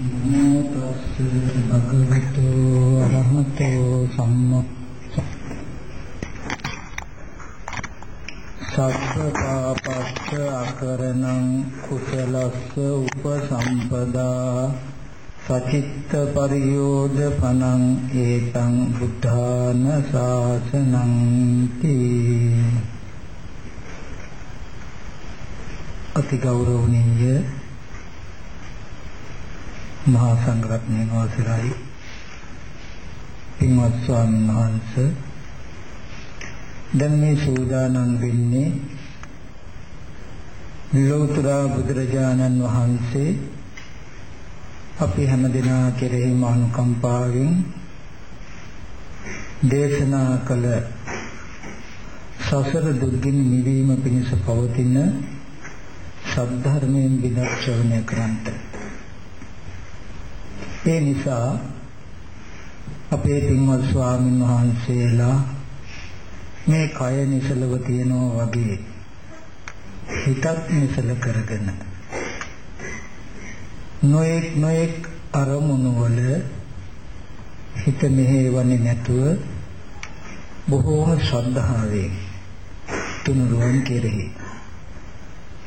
නමෝ තස්ස භගවතු අරහතෝ සම්මා සබ්බපාපස්ස අකරණං කුසලස්ස උපසම්පදා සචිත්ත පරියෝධපනං ඒතං බුද්ධාන ශාසනං තී අති ගෞරවණීය මහා සංඝරත්නයන් අවසරයි පින්වත් ස්වාමීන් වහන්සේ දැන් මේ සූදානම් වෙන්නේ ලෝතර බුදුරජාණන් වහන්සේ අපි හැම දිනා කෙරෙහිම අනුකම්පාවෙන් දේශනා කළ සසර දුක්ගින් නිවීම පිණිස පවතින සද්ධර්මයෙන් විදර්ශනය කරන්ට. ඒ නිසා අපේ පින්වත් ස්වාමීන් වහන්සේලා මේ කය නිසලව තියනවා වගේ හිතත් නිසල කරගෙන නොඑක් නොඑක් අරමුණු වල හිත මෙහෙවන්නේ නැතුව බොහෝම ශ්‍රද්ධාවෙන් තුනුරුවන් කෙරෙහි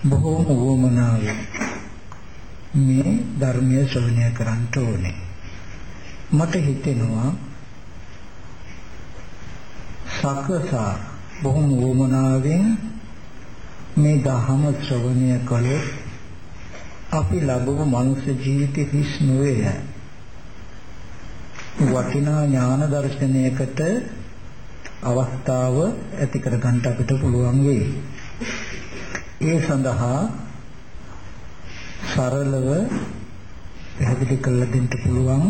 බොහෝම වොමනාවෙන් මේ ධර්මය ශ්‍රවණය කරන්න ඕනේ මට හිතෙනවා සකසා බොහොම වොමනාවෙන් මේ ධහම ශ්‍රවණය කළොත් අපි ලැබුණු මනුෂ්‍ය ජීවිතේ හිස් නොවේ වටිනා ඥාන දර්ශනයකට අවස්ථාව ඇති කර ගන්නට අපිට පුළුවන් වෙයි. ඒ සඳහා සරලව පැහැදිලි කරලා දෙන්න පුළුවන්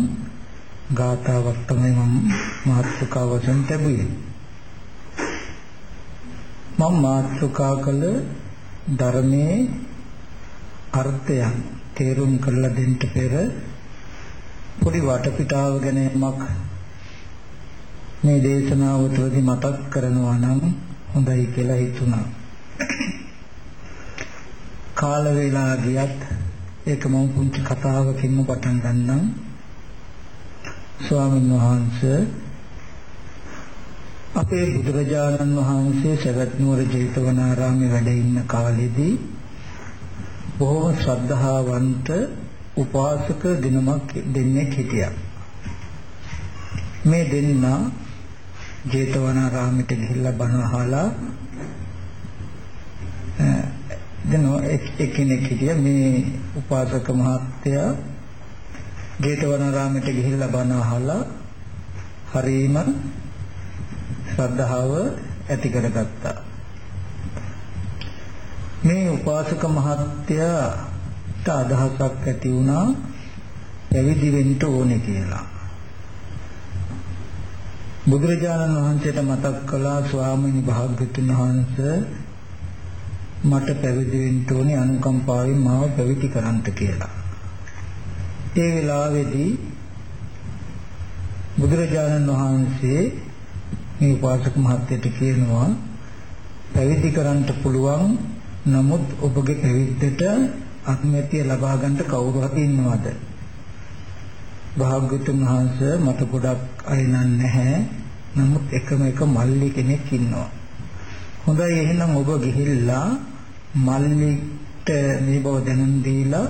ගාථාවක් තමයි මම මාතෘකාව වශයෙන් ලැබුවේ. මම මාතෘකා කළ ධර්මයේ අර්ථයන් තේරුම් කරලා දෙන්න පෙර පොඩි වටපිටාව ගැන යමක් මේ දේශනාව තුළදී මතක් කරනවා නම් හොඳයි කියලා හිතුණා. කාල වේලා ගියත් ඒක මම පුංචි කතාවකින්ම පටන් ගන්නම්. ස්වාමීන් වහන්සේ අපේ බුදුරජාණන් වහන්සේ සවැත් නුවර ජේතවනාරාමේ වැඩ ඉන්න කාලෙදී බොහෝ ශ්‍රද්ධාවන්ත උපාසක දිනමක් දෙන්නේ හිටියා. මේ දෙන්න ජේතවනාරාමයට ගිහිල්ලා බණ අහලා දෙන එක්කෙනෙක් හිටියා මේ උපාසක මහත්තයා ජේතවනාරාමයට ගිහිල්ලා බණ අහලා හරීම ශ්‍රද්ධාව ඇති කරගත්තා. මේ උපාසක මහත්තයාට අදහසක් ඇති වුණා පැවිදි වෙන්න ඕනේ කියලා. බුදුරජාණන් වහන්සේට මතක් කළා ස්වාමීනි භාග්‍යතුන් වහන්සේ මට පැවිදි වෙන්න ඕනේ අනුකම්පාවෙන් මාව පැවිදි කරන්ට කියලා. ඒ වෙලාවේදී බුදුරජාණන් වහන්සේ මේ උපාසක මහත්තයට කියනවා පැවිදි කරන්න පුළුවන් නමුත් ඔබගේ පැවිද්දට අත්මැතිය ලබා ගන්න කවුරු හරි ඉන්නවද? භාග්‍යතුන් වහන්සේ මට ගොඩක් අය නැහැ. නමුත් එකම එක මල්ලි කෙනෙක් ඉන්නවා. හොඳයි එහෙනම් ඔබ ගිහිල්ලා මල්ලිට මේ බව දැනුම් දීලා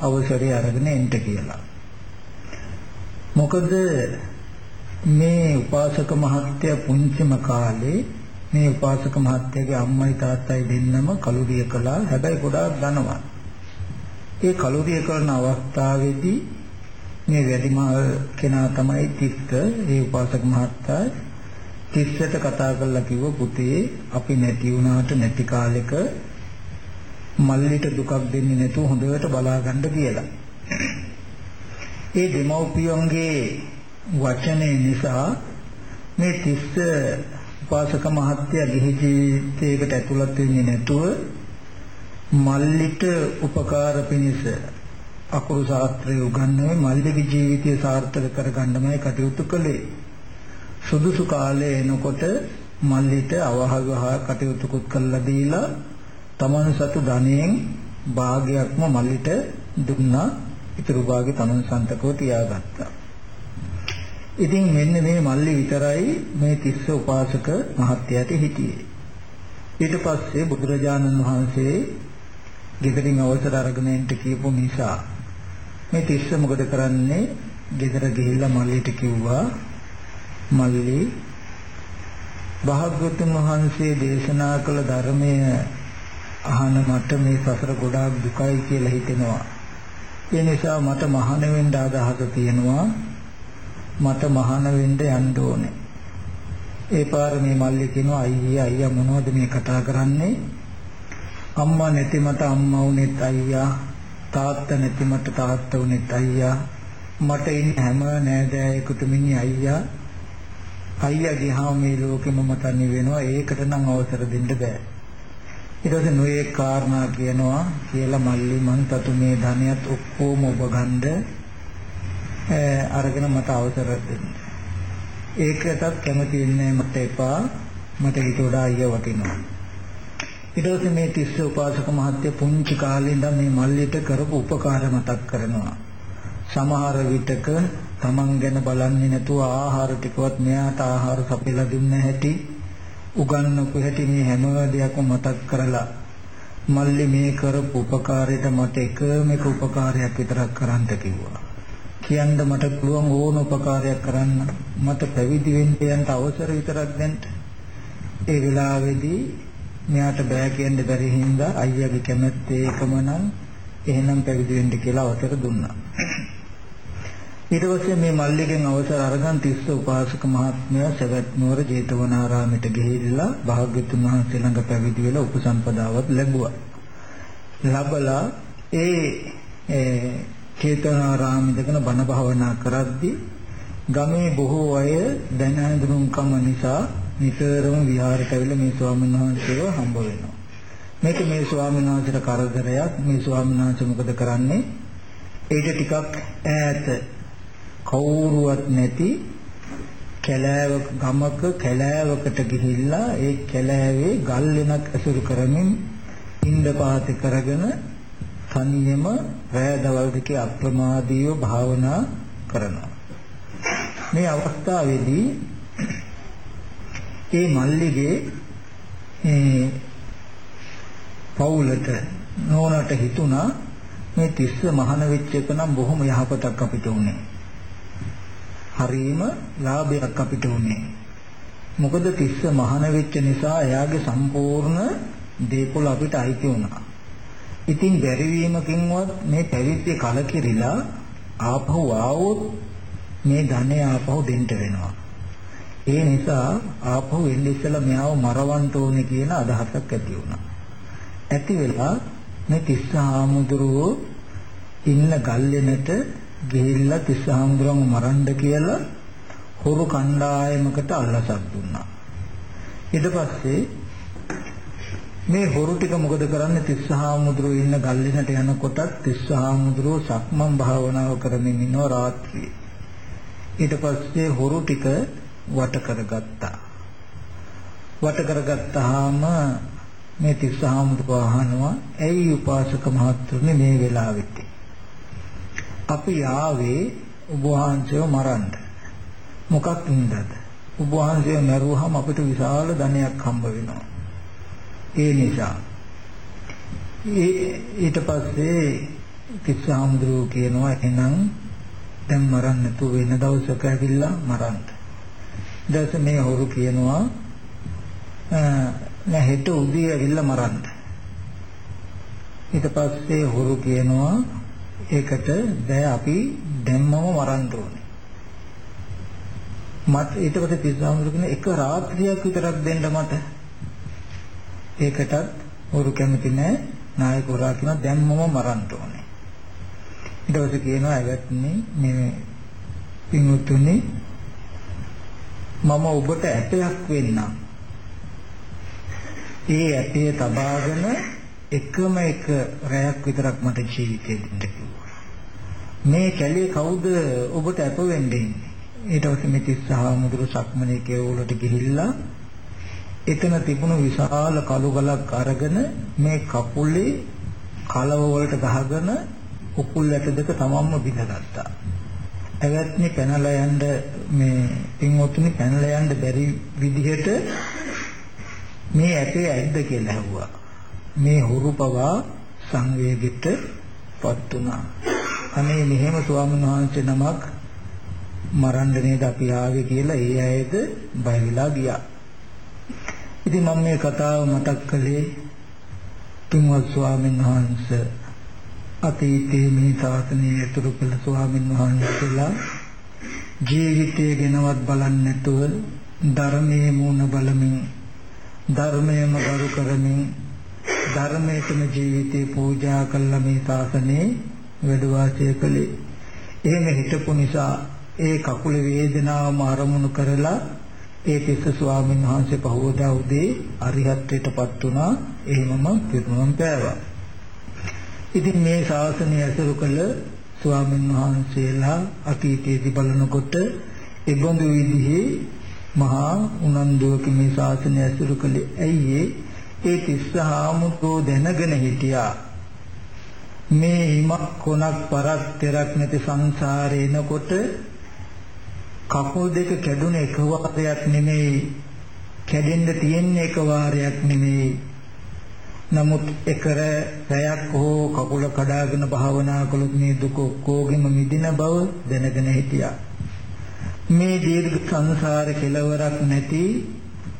අවසරය අරගෙන එන්න කියලා. මොකද මේ උපාසක මහත්තයා පුංචිම කාලේ මේ උපාසක මහත්තයාගේ අම්මයි තාත්තයි දෙන්නම කලුරිය කළා. හැබැයි ගොඩාක් ධනවත්. ඒ කලුරිය කරන අවස්ථාවේදී මේ වැඩිමහල් කෙනා තමයි තිස්ස ඒ උපාසක මහත්තයා තිස්සට කතා කරලා කිව්ව පුතේ අපි නැති වුණාට නැති කාලෙක මල්ලිට දුකක් දෙන්නේ නැතුව හොඳට බලාගන්න කියලා. ඒ දෙමව්පියන්ගේ වචනේ නිසා මේ තිස්ස උපාසක මහත්තයා ගිහි ජීවිතයකට ඇතුළත් වෙන්නේ නැතුව මල්ලිට උපකාර පිණිස අකුරු ශාස්ත්‍රය උගන්වන්නේ මල්ලිගේ ජීවිතය සාර්ථක කරගන්නමයි කටයුතු කළේ. සුදුසු කාලේ එනකොට මල්ලිට අවහවහ කටයුතු කළා දීලා තමන් සතු ධනයෙන් භාගයක්ම මල්ලිට දුන්නා. ඉතුරු භාගෙ තමන් සන්තකෝ තියාගත්තා. ඉතින් මෙන්න මේ මල්ලි විතරයි මේ තිස්ස උපාසක මහත්තයාට හිටියේ ඊට පස්සේ බුදුරජාණන් වහන්සේ ගෙදරින් අවසර අරගෙන එන්න කියපු නිසා මේ තිස්ස මොකද කරන්නේ? ගෙදර ගිහිල්ලා මල්ලිට කිව්වා මල්ලි භාග්‍යවතුන් වහන්සේ දේශනා කළ ධර්මය අහන මට මේ සසර ගොඩාක් දුකයි කියලා හිතෙනවා. ඒ නිසා මට මහාන වෙන්න අදහස තියෙනවා. මට මහාන වෙන්න යන්න ඕනේ. ඒ පාර මේ මල්ලි කියනවා අයියා අයියා මොනවද මේ කතා කරන්නේ? අම්මා නැති මට අම්මා වුනේත් අයියා තාත්තා නැති මට තාත්තා වුනේත් අයියා මට ඉන්න හැම නෑදෑයෙකුටම ඉන්නේ අයියා අයියා ගියාම මේ ලෝකෙම මතන්නේ වෙනවා ඒකට නම් අවසර දෙන්න බෑ ඊට පස්සේ නොයේ කාරණා කියනවා කියලා මල්ලි මං තතු මේ ධනියත් ඔක්කොම ඔබ ගන්න අරගෙන මට අවසර දෙන්න. ඒකටත් කැමති වෙන්නේ මට එපා. මට ඊට වඩා අයියා වටිනවා. ඊට පස්සේ මේ තිස්ස උපාසක මහත්තයා පුංචි කාලේ ඉඳන් මේ මල්ලිට කරපු උපකාර මතක් කරනවා. සමහර විටක Taman ගැන බලන්නේ නැතුව ආහාර ටිකවත් මෙයාට ආහාර සපයලා දුන්න හැටි. උගන්වපු හැටි මේ හැම දෙයක්ම මතක් කරලා මල්ලි මේ කරපු උපකාරයට මට එකම එක උපකාරයක් විතරක් කරන්න කිව්වා. කියන්න මට පුළුවන් ඕන උපකාරයක් කරන්න මට පැවිදි වෙන්න යන්න අවසර විතරක් දෙන්න. ඒ වෙලාවේදී මෙයාට බෑ කියන්න බැරි හින්දා අයියාගේ කැමැත්ත ඒකම නම් එහෙනම් පැවිදි වෙන්න කියලා අවසර දුන්නා. ඊට පස්සේ මේ මල්ලිගෙන් අවසර අරගෙන තිස්ස උපාසක මහත්මයා සවැත් නුවර ජේතවනාරාමයට ගිහිල්ලා භාග්‍යතුන් වහන්සේ ළඟ පැවිදි වෙලා උපසම්පදාවත් ලැබුවා. ලැබලා ඒ ජේතවනාරාමෙදගෙන බණ භාවනා කරද්දී ගමේ බොහෝ අය දැන හඳුනුම්කම නිසා නිතරම විහාරයට ඇවිල්ලා මේ ස්වාමීන් වහන්සේව හම්බ වෙනවා. මේක මේ ස්වාමීන් වහන්සේට කරදරයක්. මේ ස්වාමීන් වහන්සේ මොකද කරන්නේ? ඊට ටිකක් ඈත කවුරුවත් නැති කැලෑවක ගමක කැලෑවකට ගිහිල්ලා ඒ කැලෑවේ ගල් වෙනක් ඇසුරු කරමින් ඉන්ද පාති කරගෙන තනියම රැදවල් දෙකේ අප්‍රමාදීව භාවනා කරනවා. මේ අවස්ථාවේදී ඒ මල්ලිගේ ඒ පවුලට නෝනට හිතුණා මේ තිස්ස මහාන වෙච්ච එක නම් බොහොම යහපතක් අපිට උනේ. හරීම ලාභයක් අපිට උනේ. මොකද තිස්ස මහාන වෙච්ච නිසා එයාගේ සම්පූර්ණ දේපොළ අපිට අයිති වුණා. ඉතින් බැරි වීමකින්වත් මේ පැවිද්ද කලකිරිලා ආපහු ආවොත් මේ ධනය ආපහු දෙන්න වෙනවා. ඒ නිසා ආපහු එන්නේ ඉස්සලා මෙයාව මරවන්න ඕනේ කියන අදහසක් ඇති වුණා. ඇති වෙලා මේ තිස්සහාමුදුරුවෝ ඉන්න ගල්ලෙනට ගිහිල්ලා තිස්සහාමුදුරුවන්ව මරන්න කියලා හොරු කණ්ඩායමකට අල්ලසක් දුන්නා. ඊට පස්සේ මේ හොරු ටික මොකද කරන්නේ තිස්සහාමුදුරුවෝ ඉන්න ගල්ලෙනට යනකොටත් තිස්සහාමුදුරුවෝ සක්මන් භාවනාව කරමින් ඉනවා රාත්‍රියේ. ඊට පස්සේ හොරු ටික වට කරගත්තා. වට කරගත්තාම මේ තිස්සහාමුදුරුව අහනවා ඇයි උපාසක මහත්තුනේ මේ වෙලාවෙත් අපි ආවේ ඔබ වහන්සේව මරන්න. මොකක් නින්දද? ඔබ වහන්සේව මරුවාම අපිට විශාල ධනයක් හම්බ වෙනවා. ඒ නිසා ඊට පස්සේ තිස්සහාමුදුරුව කියනවා එහෙනම් දැන් මරන්න තු වෙන දවසක ඇවිල්ලා මරන්න. ඊට මේ හොරු කියනවා නෑ හෙට උදේ ඇවිල්ලා මරන්න. ඊට පස්සේ හොරු කියනවා ඒකට දැන් අපි දැම්මම මරන්න ඕනේ. මට ඊට පස්සේ තිස්සාමුරු කියන එක රාත්‍රියක් විතරක් දෙන්න මට. ඒකටත් හොරු කැමති නෑ නායක හොරා කියන දැම්මම මරන්න ඕනේ. ඊට පස්සේ කියනවා ඇවැත්නි මේ පින්වුතුනි මම ඔබට ඇටයක් වෙන්නම්. ඒ ඇටේ තබාගෙන එකම එක රැයක් විතරක් මට ජීවිතේ දෙන්න කිව්වා. මේ කැලේ කවුද ඔබට අප වෙන්නේ? ඊට පස්සේ මේ තිස්සහා මුදුරු සක්මනේ කේවලට ගිහිල්ලා එතන තිබුණු විශාල කළු ගලක් අරගෙන මේ කකුලේ කලව වලට ගහගෙන උකුල් ඇට දෙක තමන්ම බිඳගත්තා. එවත්නි පැනලා යන්න මේ පින්වතුනි පැනලා යන්න බැරි විදිහට මේ ඇටේ ඇද්ද කියලා ඇහුවා. මේ හුරු පවා සංවේගයට පත් වුණා. අනේ මෙහෙම ස්වාමීන් වහන්සේ නමක් මරන්න නේද අපි ආවේ කියලා ඒ අයද බය වෙලා ගියා. ඉතින් මම මේ කතාව මතක් කළේ තුන්වත් ස්වාමීන් වහන්සේ අතීතයේ මේ ශාසනයේ ඇතුළු කළ ස්වාමීන් වහන්සේලා ජීවිතය ගැනවත් බලන්නේ නැතුව ධර්මයේ මූණ බලමින් ධර්මයම ගරු කරමින් ධර්මයටම ජීවිතේ පූජා කළ මේ ශාසනයේ වැඩ වාසය කළේ. එහෙම හිටපු නිසා ඒ කකුල වේදනාවම අරමුණු කරලා ඒ තිස්ස ස්වාමීන් වහන්සේ පහවදා උදේ අරිහත්ත්වයටපත් වුණා. එහෙමම පිරුණම් පෑවා. ඉතින් මේ ශාසනය ඇසුරු කළ ස්වාමීන් වහන්සේලා අතීතයේදී බලනකොට ඒබඳු විදිහේ මහා උනන්දුවකින් මේ ශාසනය ඇසුරු කළේ ඇයි ඒ තිස්ස හාමුදුරෝ දැනගෙන හිටියා මේ හිමක් කොනක් පරක් තෙරක් නැති සංසාරේ එනකොට කකුල් දෙක කැඩුන එක වාරයක් නෙමෙයි කැඩෙන්න තියෙන්නේ එක වාරයක් නෙමෙයි. නමුත් එකර රැයක් හෝ කකුල කඩාගෙන භාවනා කළොත් මේ දුක ඔක්කොගෙම මිදින බව දැනගෙන හිටියා. මේ දීර්ඝ සංසාර කෙලවරක් නැති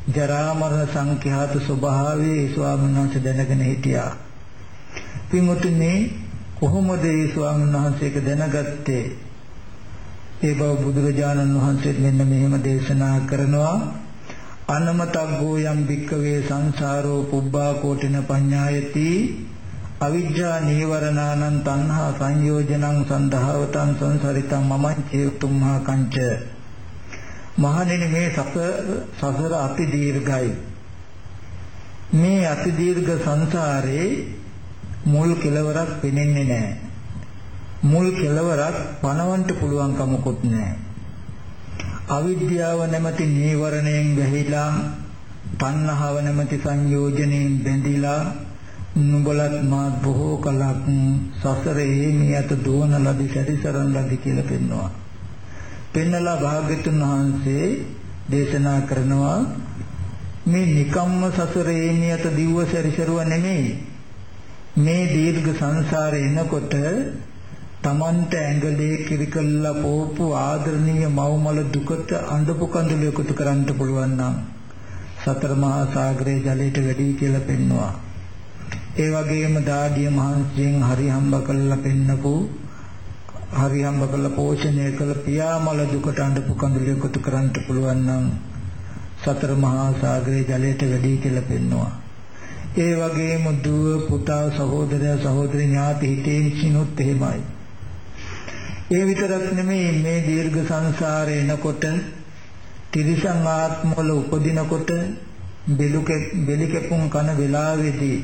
ජරා මරණ සංඛ්‍යාත ස්වභාවයේ ස්වාමීන් වහන්සේ දැනගෙන හිටියා. පින්වතුනි කොහොමද මේ ස්වාමීන් වහන්සේක දැනගත්තේ? ඒ බව බුදුරජාණන් වහන්සේ මෙන්න මෙහෙම දේශනා කරනවා. අනමතග්ගෝ යම් භික්කවේ සංසාරෝ පුබ්බා කෝටින පඤ්ඤායති අවිජ්ජා නීවරණානං තණ්හා සංයෝජනං සන්දහවතං සංසරිතං මමං චේතුම්හා කංච මහණෙනි මේ සසර අති දීර්ඝයි මේ අති දීර්ඝ සංසාරේ මුල් කෙලවරක් පෙනෙන්නේ නැහැ මුල් කෙලවරක් පණවන්න පුළුවන් කමකුත් නැහැ. අවිද්‍යාව නැමැති නීවරණයෙන් වැහිලා තණ්හාව නැමැති සංයෝජනයෙන් බැඳිලා නුඹලත් මා බොහෝ කලක් සසරේ මියත දුවන ලදි සැරිසරන ලදි කියලා පෙන්වනවා. පෙන්නලා භාග්‍යතුන් වහන්සේ දේශනා කරනවා මේ නිකම්ම සසරේ මියත දිව්ව සැරිසරුව නෙමෙයි. මේ දීර්ඝ සංසාරේ එනකොට Tamanta ඇඟලේ කිරිකල්ලා පෝපු ආදරණීය මව්මල දුකට අඬපු කඳුළු එකතු කරන්න පුළුවන් නම් සතර මහා සාගරයේ ජලයට වැඩි කියලා පෙන්නවා. ඒ වගේම දාඩිය මහන්සියෙන් හරි හම්බ කළා පෙන්නපු හරි හම්බ කළා පෝෂණය කළ පියාමල දුකට අඬපු කඳුළු එකතු කරන්න පුළුවන් නම් සතර මහා සාගරයේ ජලයට වැඩි කියලා පෙන්නවා. ඒ වගේම දුව පුතා සහෝදරයා සහෝදරි ඥාති හිතේ සිනුත් එහෙමයි. ඒ විතරක් නෙමෙයි මේ දීර්ඝ සංසාරේ එනකොට තිරිසන් ආත්මවල උපදිනකොට බෙලු බෙලි කැපුම් කන වෙලාවේදී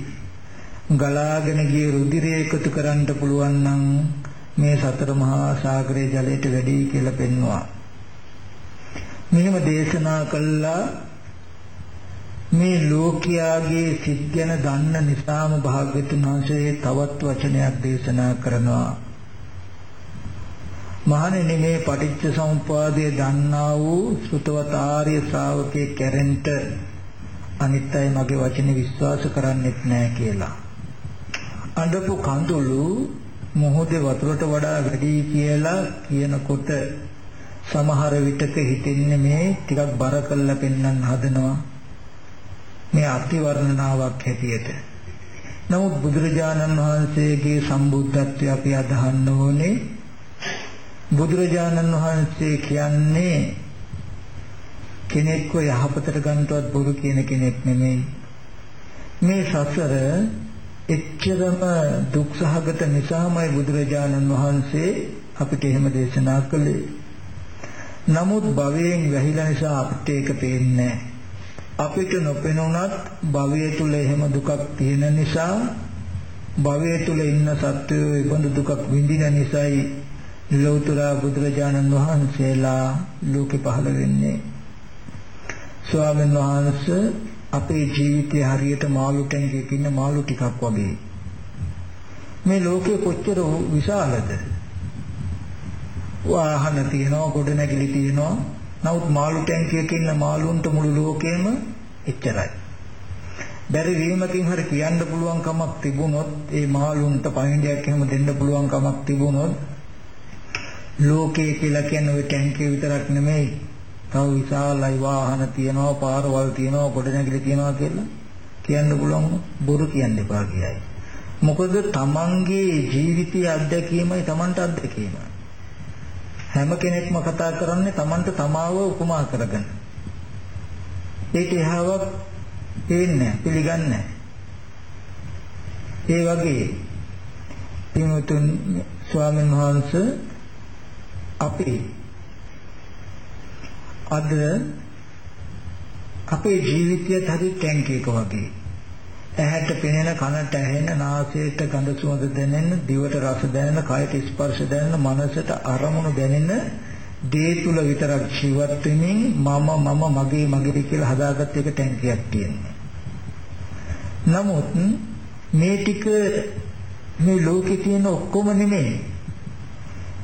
ගලාගෙන ගිය රුධිරය එකතු කරන්න පුළුවන් නම් මේ සතර මහා සාගරයේ ජලයට වැඩි කියලා පෙන්වුවා. මෙහෙම දේශනා කළා මේ ලෝකයාගේ සිත් ගැන දන්න නිසාම භාග්‍යතුන් වහන්සේ තවත් වචනයක් දේශනා කරනවා. මහණෙනි මේ පටිච්ච සමුප්පාදය දන්නා වූ සුතවත ආර්ය ශ්‍රාවකේ කැරෙන්ට අනිත් අය මගේ වචනේ විශ්වාස කරන්නෙත් නෑ කියලා. අඬපු කඳුළු මොහොතේ වතුරට වඩා වැඩි කියලා කියනකොට සමහර විටක හිතෙන්නේ මේ ටිකක් බර කළා පෙන්වන්න හදනවා. මේ අතිවර්ණනාවක් හැටියට. නමුත් බුදුරජාණන් වහන්සේගේ සම්බුද්ධත්වය අපි අදහන්න ඕනේ බුදුරජාණන් වහන්සේ කියන්නේ කෙනෙක්ව යහපතට ගන්නවත් බොරු කියන කෙනෙක් නෙමෙයි. මේ සසර එච්චරම දුක්සහගත නිසාමයි බුදුරජාණන් වහන්සේ අපිට එහෙම දේශනා කළේ. නමුත් භවයෙන් වැහිලා නිසා අපිට ඒක පේන්නේ අපිට නොපෙනුනත් භවය තුල එහෙම දුකක් තියෙන නිසා භවය තුල ඉන්න සත්වයෝ ඒ බඳු දුකක් විඳින නිසායි ලෞතර බුදුරජාණන් වහන්සේලා ලෝකෙ පහළ වෙන්නේ ස්වාමීන් වහන්සේ අපේ ජීවිතය හරියට මාළු ටැංකියක ඉන්න මාළු ටිකක් වගේ. මේ ලෝකේ කොච්චර විශාලද? වාහන තියෙනවා, ගොඩනැගිලි තියෙනවා. නමුත් මාළු ටැංකියක ඉන්න මාළුන්ට මුළු ලෝකෙම එච්චරයි. බැරි වීමකින් හරි කියන්න පුළුවන් කමක් තිබුණොත් ඒ මාළුන්ට පණිඩයක් එහෙම දෙන්න පුළුවන් කමක් තිබුණොත් ලෝකේ කියලා කියන්නේ ওই ටැංකිය විතරක් නෙමෙයි තව විශාලයි වාහන තියනවා පාරවල් තියනවා ගොඩනැගිලි තියනවා කියලා කියන්න පුළුවන් බොරු කියන්න එපා කියයි. මොකද තමන්ගේ ජීවිතයේ අත්දැකීමයි තමන්ට අත්දැකීම. හැම කෙනෙක්ම කතා කරන්නේ තමන්ට තමාව උපමා කරගෙන. ඒක එහාවක් පේන්නේ පිළිගන්නේ ඒ වගේ පින්වතුන් ස්වාමීන් වහන්සේ අපි අද අපේ ජීවිතයත් හරි ටැංක් එක වගේ. ඇහැට පෙනෙන කනට ඇහෙන නාසයට ගඳ සුවඳ දැනෙන දිවට රස දැනෙන කයට ස්පර්ශ දැනෙන මනසට අරමුණු දැනෙන දේ තුල විතරක් ජීවත් වෙමින් මම මම මගේ මගේ කියලා හදාගත්ත එක ටැංකියක් තියෙනවා. නමුත් මේ ටික මේ ලෝකේ තියෙන ඔක්කොම නෙමෙයි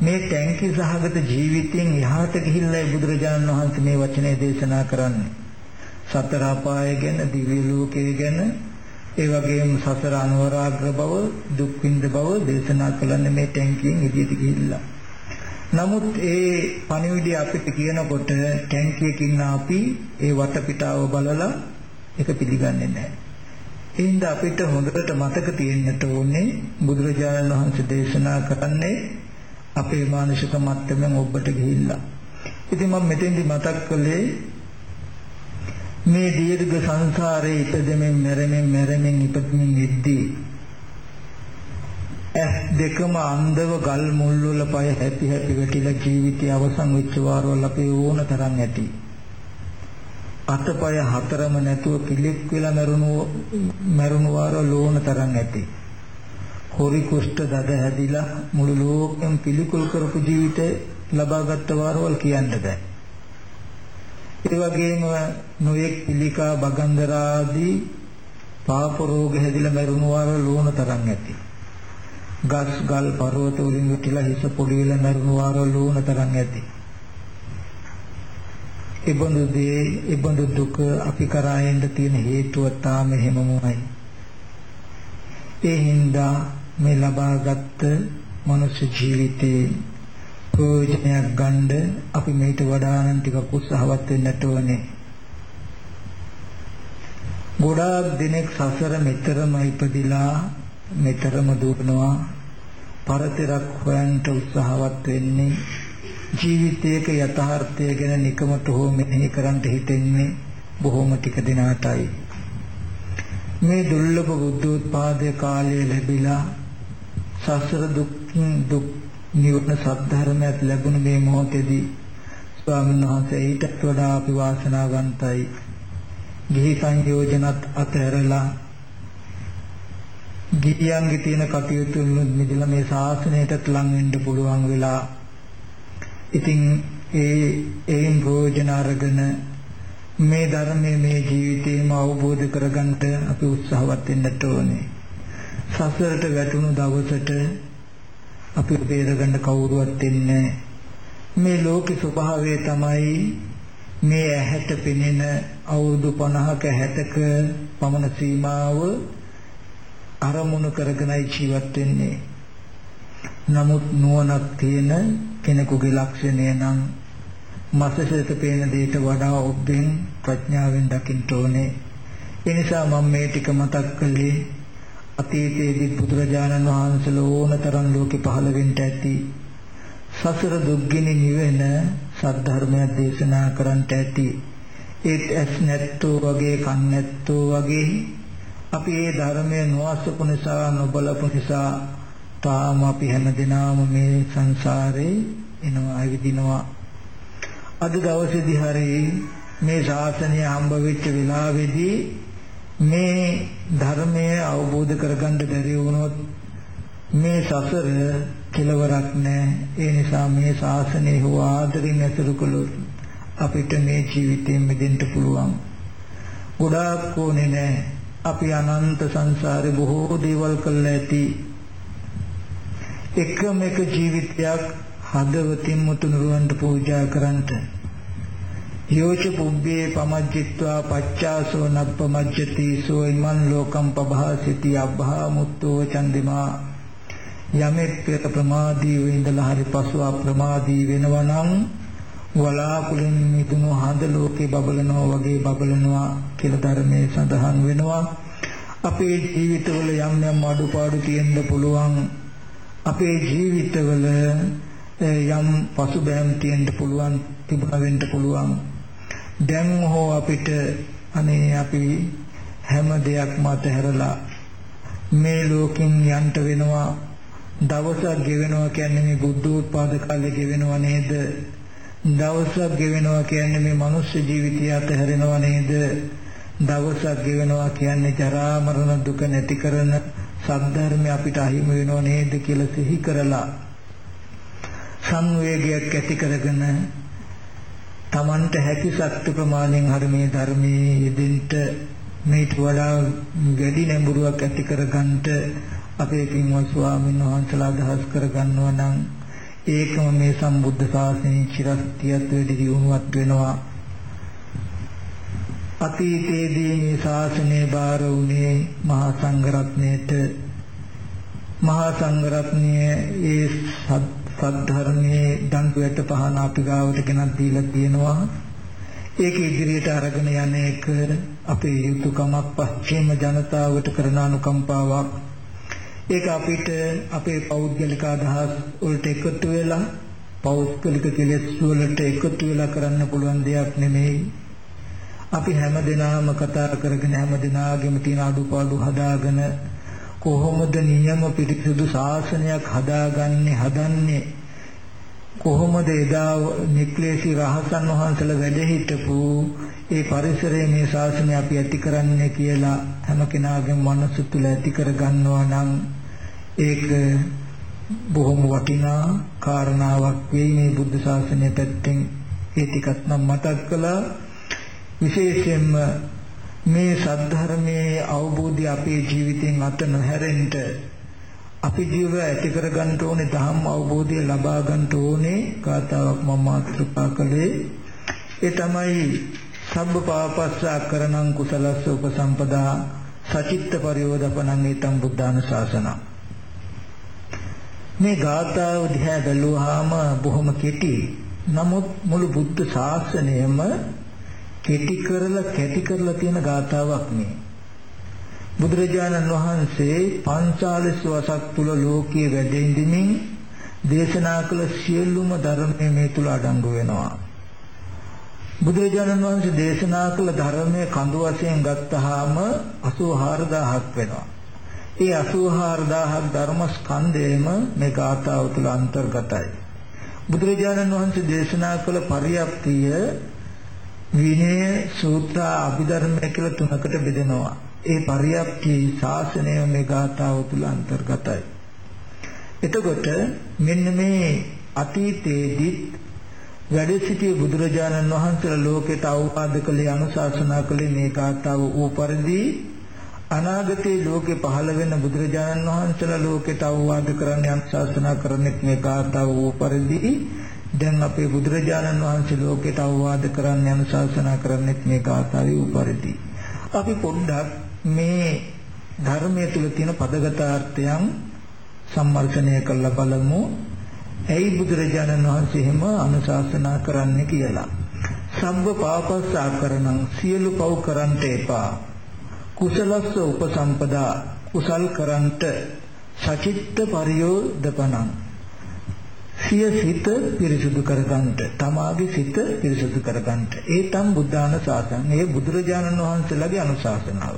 මේ ටැංකි සහගත ජීවිතයෙන් එහාට ගිහිල්ලා බුදුරජාණන් වහන්සේ මේ වචනේ දේශනා කරන්නේ. සතර අපාය ගැන, දිව්‍ය ලෝකය ගැන, ඒ වගේම සසර අනවරාග්‍ර බව, දුක් විඳ බව දේශනා කළන්නේ මේ ටැංකියෙන් එළියට ගිහිල්ලා. නමුත් ඒ පණිවිඩය අපිට කියනකොට ටැංකියකින් අපි ඒ වටපිටාව බලලා ඒක පිළිගන්නේ නැහැ. එහෙනම් අපිට හොඳට මතක තියෙන්නට ඕනේ බුදුරජාණන් වහන්සේ දේශනා කරන්නේ අපේ මානසික මට්ටමින් ඔබට ගිහිල්ලා. ඉතින් මම මෙතෙන්දි මතක් කළේ මේ දීර්ඝ සංසාරේ ඉපදෙමින් මැරෙමින් මැරෙමින් ඉපදෙමින් ඉද්දී ඇස් දෙකම අන්ධව ගල් මුල් වල පය හැපි හැපි වැටිලා ජීවිතය අවසන් වෙච්ච වාරවල් අපේ ඕන තරම් ඇති. අතපය හතරම නැතුව පිළික් වෙලා මරුණු මරුණු වාරවල් ඕන තරම් ඇති. හොරි කුෂ්ඨ දද හැදිලා මුළු ලෝකෙම පිළිකුල් කරපු ජීවිතේ ලබාගත් වාරවල් කියන්න බෑ. ඒ වගේම නොයෙක් පිළිකා බගන්දරා ආදී පාප රෝග හැදිලා මරුණු වාරවල් ඕන තරම් ඇති. ගස් ගල් පර්වත වලින් විටලා හිස පොඩි වෙලා මරුණු වාරවල් ඕන තරම් ඇති. ඉබඳු දේ ඉබඳු දුක අපි කරා එන්න තියෙන හේතුව තාම එහෙමමයි. ඒ හින්දා මේ ලබාගත් මනුෂ්‍ය ජීවිතේ ප්‍රයෝජනයක් ගන්න අපි මේට වඩා නම් ටිකක් උත්සාහවත් වෙන්නට ඕනේ. ගොඩාක් දිනක් සසර මෙතරම ඉපදිලා මෙතරම දුරනවා පරතරක් හොයන්න උත්සාහවත් වෙන්නේ ජීවිතයක යථාර්ථය ගැන නිකමට හෝ මෙනෙහි කරන්න හිතෙන්නේ බොහොම ටික දිනකටයි මේ දුර්ලභ බුද්ධෝත්පාදයේ කාලය ලැබිලා සසර දුක් දුක් නිවන සද්ධර්මයක් ලැබුණ මේ මොහොතේදී ස්වාමීන් වහන්සේ ඊටත් වඩා අපි වාසනාවන්තයි. ගිහි සංයෝජනත් අතහැරලා ගිහියන්ගේ තියෙන කටයුතු මිදලා මේ ශාසනයටත් ලං වෙන්න පුළුවන් වෙලා ඉතින් ඒ ඒන් ප්‍රයෝජන අරගෙන මේ ධර්මයේ මේ ජීවිතේම අවබෝධ කරගන්න අපි උත්සාහවත් වෙන්නට ඕනේ. සසරට වැටුණු දවසට අපි බේරගන්න කවුරුවත් ඉන්නේ මේ ලෝකේ ස්වභාවය තමයි මේ ඇහැට පෙනෙන අවුරුදු 50ක 60ක පමණ සීමාව අරමුණු කරගෙනයි ජීවත් වෙන්නේ. නමුත් නුවණක් තියෙන කෙනෙකුගේ ලක්ෂණය නම් මසසට පේන දෙයට වඩා ඔබෙන් ප්‍රඥාවෙන් දකින්න ඕනේ. ඒ නිසා මම මේ ටික මතක් කළේ අතීතයේදී බුදුරජාණන් වහන්සේලා ඕනතරම් ලෝකෙ පහළ වෙන්න ඇති. සසර දුක්ගිනි නිවෙන සද්ධර්මයක් දේශනා කරන්නට ඇති. ඒත් ඇස් නැත්තෝ වගේ කන් නැත්තෝ වගේ අපි මේ ධර්මයේ නොඅසපු නිසා නොබලපු නිසා තාම අපි හැමදෙනාම මේ සංසාරේ එනවා ඇවිදිනවා. අද දවසේදී හරි මේ ශාසනය හම්බ වෙච්ච වෙලාවේදී මේ ධර්මය අවබෝධ කරගන්න බැරි වුණොත් මේ සසර කෙලවරක් නැහැ. ඒ නිසා මේ ශාසනය හෝ ආදරින් ඇසුරු කළොත් අපිට මේ ජීවිතයෙන් මිදෙන්න පුළුවන්. ගොඩාක් ඕනේ නැහැ. අපි අනන්ත සංසාරේ බොහෝ දේවල් කළා ඇති. එකම එක ජීවිතයක් හදවතින් මුතුනුරවන්ට පූජා කරන්ට. යෝච පුබ්බේ පමජ්ජිත්වා පච්චාසෝ නප්පමජ්ජති සෝ ඉමන් ලෝකම් පභාසිති අබ්භා මුත්තෝ චන්දිමා. යමෙක් පෙර ප්‍රමාදී වෙඳලා හරි පසු අප්‍රමාදී වෙනවා නම් වලාකුලින් මිදුණු හඳ ලෝකේ බබලනවා වගේ බබලනවා කියලා ධර්මයේ සඳහන් වෙනවා. අපේ ජීවිතවල යම් යම් අඩුපාඩු තියෙන්න පුළුවන්. අපේ ජීවිතවල යම් පසුබෑම් තියෙන්න පුළුවන් තිබුණා වෙන්න පුළුවන්. දැන් හෝ අපිට අනේ අපි හැම දෙයක්ම අතහැරලා මේ ලෝකෙන් යන්ට වෙනවා දවසක් ගෙවෙනවා කියන්නේ මේ බුද්ධෝත්පාද කාලේ ගෙවෙනවා නේද? දවසක් ගෙවෙනවා කියන්නේ මේ මනුෂ්‍ය ජීවිතය අතහැරෙනවා නේද? දවසක් ගෙවෙනවා කියන්නේ ජරා මරණ දුක නැති කරන සද්ධර්මය අපිට අහිමි වෙනව නේද කියලා සිහි කරලා සංවේගයක් ඇති කරගෙන Tamanට හැකි ශක්ති ප්‍රමාණයෙන් හරි මේ ධර්මයේ යෙදෙන්න මේට වඩා වැඩි නැඹුරුවක් ඇති කරගන්නට අපේ පින්වත් ස්වාමීන් වහන්සේලා අදහස් කරගන්නවා නම් ඒකම මේ සම්බුද්ධ ශාසනයේ චිරස්තියත් වෙඩි දියුණුවක් වෙනවා. අතීතයේදී මේ ශාසනය බාර වුණේ මහා සංඝරත්නයට. මහා සංඝරත්නයේ ඒ සද්ධර්මයේ දන්පුවට පහන අපි ගාවට ගෙනත් දීලා තියෙනවා. ඒක ඉදිරියට අරගෙන යන එක අපේ යුතුයකමක් පස්චිම ජනතාවට කරන අනුකම්පාවක්. ඒක අපිට අපේ පෞද්ගලික අදහස් වලට එකතු වෙලා පෞද්ගලික කෙලෙස් වලට එකතු වෙලා කරන්න පුළුවන් දෙයක් නෙමෙයි. අපි හැම දිනම කතා කරගෙන හැම දිනාගෙම තියෙන අඩුපාඩු හදාගෙන කොහොමද නියම පිරිසිදු ශාසනයක් හදාගන්නේ හදන්නේ? කොහොමද එදා නික්ලේශී රහතන් වහන්සේලා වැඩ හිටපු ඒ පරිසරයේ මේ ශාසනය අපි ඇති කරන්නේ කියලා හැම කෙනාගේම මනස තුල ඇති කර ගන්නවා නම් ඒක බොහොම වටිනා කාරණාවක් වෙයි මේ බුද්ධ ශාසනය පැත්තෙන්. ඒ ටිකක් නම් මතක් කළා. විශේෂයෙන්ම මේ සද්ධර්මයේ අවබෝධය අපේ ජීවිතෙන් අත නොහැරෙන්න අපි ජීව ඇති කර ගන්න ඕනේ ධම්ම අවබෝධය ලබා ගන්න ඕනේ. කාතාවක් මම මාතෘකා කළේ. ඒ තමයි සබ්බ පාපස්සා කරණං කුසලස්ස උපසම්පදා සචිත්ත පරියෝදපණං ඊතං බුද්ධාන ශාසන. මේ ගාථාව දිහා බැලුවාම බොහොම කෙටි. නමුත් මුළු බුද්ධ ශාසනයම කෙටි කරලා කැටි කරලා තියෙන ගාතාවක් මේ. බුදුරජාණන් වහන්සේ පංචාලිස් වසක් තුල ලෝකයේ වැඩ ඉඳිමින් දේශනා කළ සියලුම ධර්මයේ මේ තුල අඩංගු වෙනවා. බුදුරජාණන් වහන්සේ දේශනා කළ ධර්මයේ කඳු වශයෙන් ගත්තාම 84000ක් වෙනවා. ඒ 84000ක් ධර්ම ස්කන්ධයම මේ ගාථාව තුල අන්තර්ගතයි. බුදුරජාණන් වහන්සේ දේශනා කළ පරියප්තිය විනය සූත්‍ර අභිධර්ම කියලා තුනකට බෙදෙනවා. ඒ පරියප්ති ශාසනය මේ ගාථාව තුල අන්තර්ගතයි. එතකොට මෙන්න මේ අතීතයේදී වැඩ සිටි බුදුරජාණන් වහන්සේලා ලෝකයට අවවාද කළේ අනුශාසනා කළේ මේ ගාථාව ඌ පරිදි අනාගතයේ ලෝකේ පහළ වෙන බුදුරජාණන් වහන්සේලා ලෝකයට අවවාද කරන්න අනුශාසනා කරන්නේ මේ ගාථාව ඌ පරිදි දැන් අපේ බුදුරජාණන් වහන්සේ ලෝකයට අවවාද කරන්න අනුශාසනා කරන්නේත් මේ කාතාවේ උපරිදි. අපි පොඩ්ඩක් මේ ධර්මයේ තුල තියෙන පදගතාර්ථයන් සම්මර්ෂණය කරලා බලමු. ඇයි බුදුරජාණන් වහන්සේ එහෙම අනුශාසනා කරන්නේ කියලා. සම්බ පාපස්සා කරනං සියලු පව් කරන්ට එපා. කුසලස්ස උපසම්පදා කුසල් කරන්ට සචිත්ත පරියෝදපණං සිය සිත පිරිසුදු කරගන්නට තමාගේ සිත පිරිසුදු කරගන්නට. ඒ තම් බුද්ධාන ශාසන ඒ බුදුරජාණන් වහන්සේලාගේ අනුශාසනාව.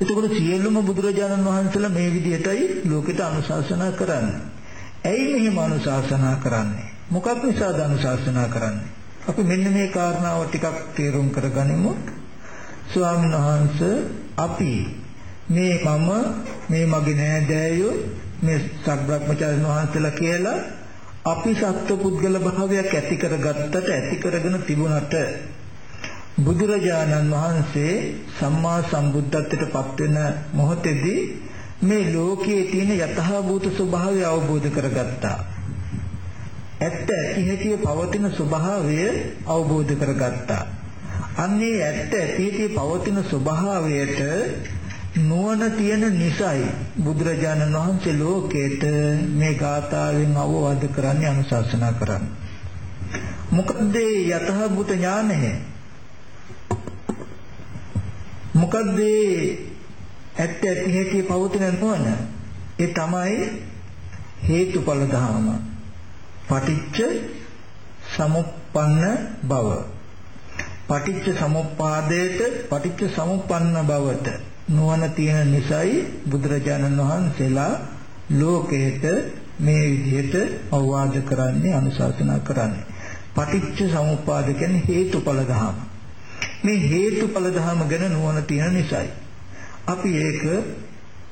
එතකොට සියලුම බුදුරජාණන් වහන්සේලා මේ විදිහටයි ලෝකෙට අනුශාසනා කරන්නේ. ඇයි මෙහෙම අනුශාසනා කරන්නේ? මොකක් නිසාද අනුශාසනා කරන්නේ? අපි මෙන්න මේ කාරණාව ටිකක් තේරුම් කරගනිමු. ස්වාමීන් වහන්සේ අපි මේ මම මේ මගේ නෑදෑයෝ මේ සග්‍රාත්මචාරින් වහන්සේලා කියලා අපි සත්ව පුද්ගල භාවයක් ඇති කරගත්තට ඇති කරගෙන තිබුණට බුදුරජාණන් වහන්සේ සම්මා සම්බුද්ධත්වයට පත් වෙන මොහොතේදී මේ ලෝකයේ තියෙන යථාභූත ස්වභාවය අවබෝධ කරගත්තා. ඇත්ත ඇති හැටි පවතින ස්වභාවය අවබෝධ කරගත්තා. අන්නේ ඇත්ත ඇති හැටි පවතින ස්වභාවයට නුවණ තියෙන නිසයි බුදුරජාණන් වහන්සේ ලෝකයට මේ ගාථාවෙන් අවවාද කරන්නේ අනුශාසනා කරන්නේ. මොකද යථාභූත ඥානය? මොකද ඇත්ත ඇති හැටි පවතින නුවණ? ඒ තමයි හේතුඵල ධර්ම. පටිච්ච සමුප්පන්න බව. පටිච්ච සමුප්පාදයට පටිච්ච සමුප්පන්න බවට. නුවණ තියෙන නිසායි බුදුරජාණන් වහන්සේලා ලෝකයට මේ විදිහට අවවාද කරන්නේ අනුශාසනා කරන්නේ. පටිච්ච සමුප්පාද කියන්නේ හේතුඵල ධර්ම මේ හේතුඵල ධර්ම ගැන නුවණ තියෙන නිසායි. අපි ඒක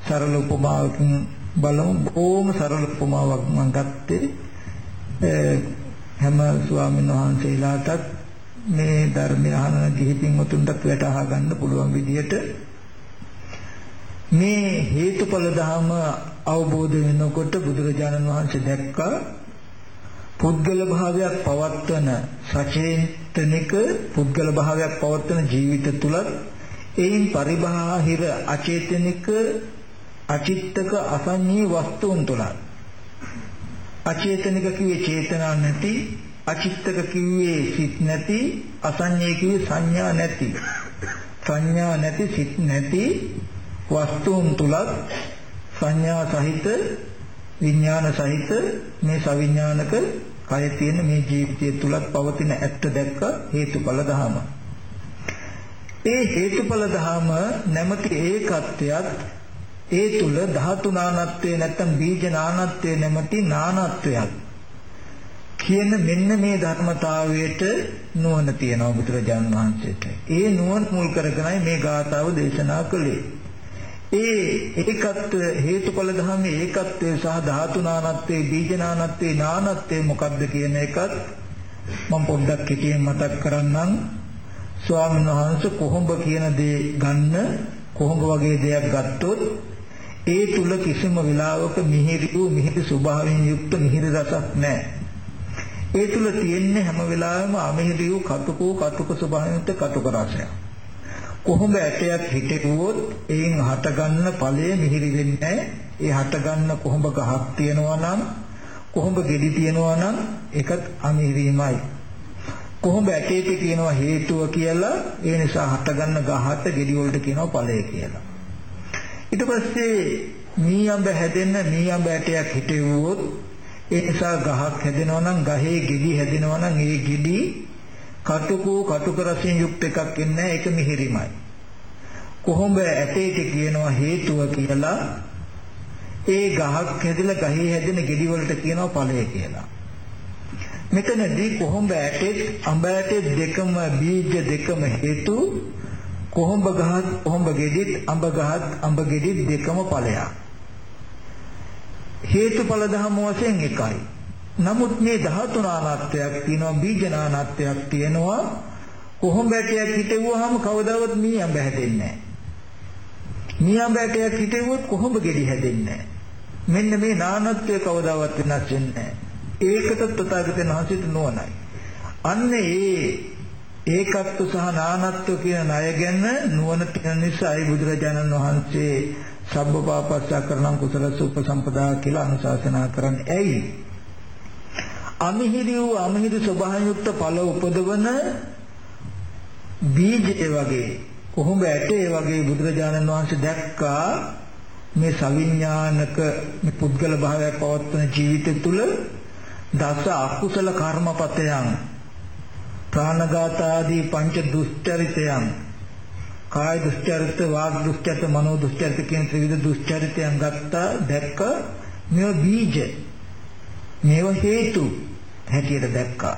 සරල උපමාවකින් බලමු. බොහොම සරල උපමාවක් මම ගත්තේ හැම ස්වාමීන් වහන්සේලාටත් මේ ධර්මය අහන ගිහිපින් උතුම්ටත් වැටහා ගන්න පුළුවන් විදිහට මේ හේතුඵල ධර්ම අවබෝධ වෙනකොට බුදුරජාණන් වහන්සේ දැක්කා පුද්ගල භාවයක් පවත්වන සචේතනික පුද්ගල භාවයක් පවත්වන ජීවිත තුලත් එයින් පරිබාහිර අචේතනික අචිත්තක අසඤ්ඤී වස්තුන් තුල අචේතනික කිව්වේ චේතනා නැති අචිත්තක කිව්වේ සිත් නැති අසඤ්ඤේ කිව්වේ සංඥා නැති. සංඥා නැති සිත් නැති වස්තුන් තුලත් සංඥා සහිත විඥාන සහිත මේ සවිඥානික කය තියෙන මේ ජීවිතය තුලත් පවතින ඇත්ත දැක්ක හේතුඵල ධහම ඒ හේතුඵල ධහම නැමැති ඒකත්වයක් ඒ තුල ධාතු නානත්වයේ නැත්තම් බීජ නානත්වයේ නැමැති නානත්වයක් කියන මෙන්න මේ ධර්මතාවයට නුවණ තියෙනවා බුදුරජාණන් වහන්සේට. ඒ නුවණ මුල් කරගෙනයි මේ ගාථාව දේශනා කළේ. ඒ ඒකත්ව හේතුඵල ධර්මයේ ඒකත්වය සහ ධාතු නානත්වයේ බීජ නානත්වයේ නානත්වයේ මොකක්ද කියන එකත් මම පොඩ්ඩක් කෙටියෙන් මතක් කරන්නම්. ස්වාමීන් වහන්සේ කොහොඹ කියන දේ ගන්න කොහොඹ වගේ දෙයක් ගත්තොත් ඒ තුල කිසිම වෙලාවක මිහිරි වූ මිහිරි ස්වභාවයෙන් යුක්ත මිහිරි රසක් නැහැ. ඒ තුල තියෙන්නේ හැම වෙලාවෙම අමිහිරි වූ කටුකෝ කටුක ස්වභාවයෙන් යුක්ත කටුක රසයක්. කොහොඹ ඇටයක් හිටෙකුවොත් එයින් හටගන්න ඵලය මිහිරි වෙන්නේ ඒ හටගන්න කොහොඹ ගහක් තියෙනවා නම් කොහොඹ ගෙඩි තියෙනවා නම් ඒකත් අමිහිරිමයි. කොහොඹ ඇටේට කියනවා හේතුව කියලා ඒ නිසා හටගන්න ගහට ගෙඩි වලට කියනවා ඵලය කියලා. ඊට පස්සේ මීයඹ හැදෙන්න මීයඹ ඇටයක් හිටෙව්වොත් ඒ නිසා ගහක් හැදෙනවා නම් ගහේ ගෙඩි හැදෙනවා නම් ඒ ගෙඩි කටුකෝ කටුක රසයෙන් යුක්ත එකක් ඉන්නේ ඒක මිහිරිමයි. කොහොඹ ඇටේට කියනවා හේතුව කියලා. ඒ ගහක් හැදිලා ගහේ හැදෙන ගෙඩි වලට කියනවා ඵලය කියලා. මෙතනදී කොහොඹ ඇටෙත් අඹ ඇටෙත් දෙකම බීජ දෙකම හේතු. කොහොඹ ගහත් කොහොඹ ගෙඩිත් අඹ ගහත් අඹ ගෙඩිත් දෙකම ඵලයක්. හේතුඵල ධර්ම වශයෙන් එකයි. නමුත් මේ ධාතු නානත්වයක් තියෙනවා බීජ නානත්වයක් තියෙනවා කොහොඹ ඇටයක් හිටෙව්වහම කවදාවත් මී අඹ හැදෙන්නේ නැහැ මී අඹ ඇටයක් හිටෙව්වොත් කොහොඹ ගෙඩි හැදෙන්නේ නැහැ මෙන්න මේ නානත්වය කවදාවත් වෙනස් වෙන්නේ නැහැ ඒකට තථාගතයන් වහන්සේට නොවනයි. අන්න ඒ ඒකත්ව සහ නානත්ව කියන ණය ගැන නුවණ තියෙන නිසායි බුදුරජාණන් වහන්සේ සබ්බපාපස්සා කරනම් කුසලස උපසම්පදා කියලා අනුශාසනා කරන්නේ. ඇයි? අමිහිරි වූ අමිහිරි ස්වභාවයුක්ත ඵල උපදවන බීජය වගේ කොහොඹ ඇටේ වගේ බුදුරජාණන් වහන්සේ දැක්කා මේ සවිඥානික මේ පුද්ගල භාවයක් පවත්වන ජීවිතය තුළ දස අකුසල කර්මපතයන් ප්‍රාණඝාත ආදී පංච දුස්චරිතයන් කාය දුස්චරිත වාග් දුස්චරිත මනෝ දුස්චරිත කියන ත්‍රිවිධ දුස්චරිතයන් ගත්තා දැක්ක මේව බීජ. මේව හේතු. හැටියට දැක්කා